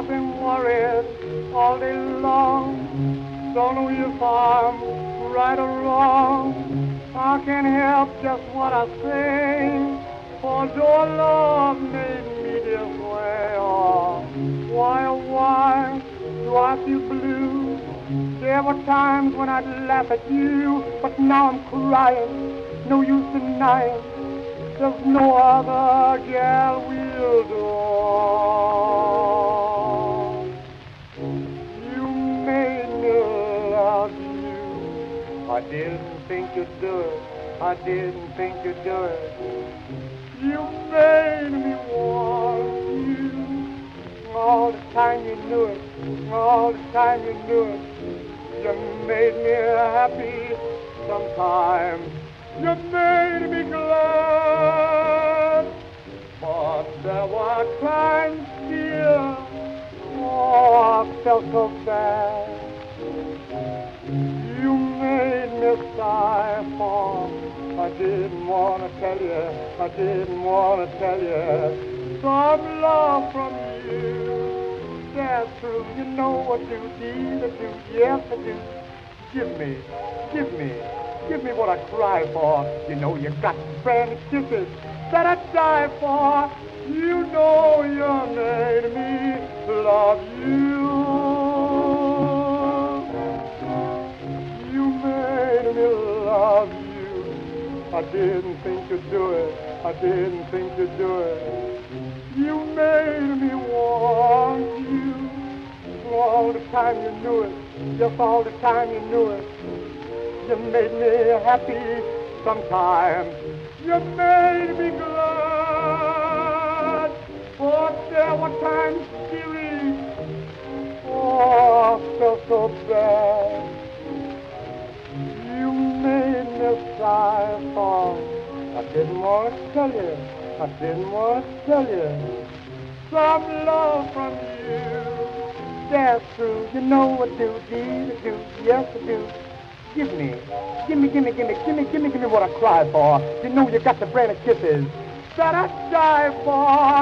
I've been worried all day long. Don't know if I'm right or wrong. I can't help just what I say. For your love made me this way. Oh, why, oh, why do I feel blue? There were times when I'd laugh at you, but now I'm crying. No use denying. There's no other gal will do. I didn't think you'd do it. I didn't think you'd do it. You made me want you. All the time you knew it. All the time you knew it. You made me happy sometimes. You made me glad. But there were times, dear, oh, I felt so bad. You made me for. I didn't want to tell you, I didn't want to tell you. Some love from you. That's true, you know what you need to do. Yes, I do. Give me, give me, give me what I cry for. You know you got friend kisses that I die for. You know you made I didn't think you'd do it. I didn't think you'd do it. You made me want you. All the time you knew it. Just all the time you knew it. You made me happy sometimes. You made me glad. Didn't want to tell you. I didn't want to tell you. Some love from you. That's true. You know what do, do, do. Yes, I do. Give me, give me, give me, give me, give me, give me, give me what I cry for. You know you got the brand of kisses that I die for.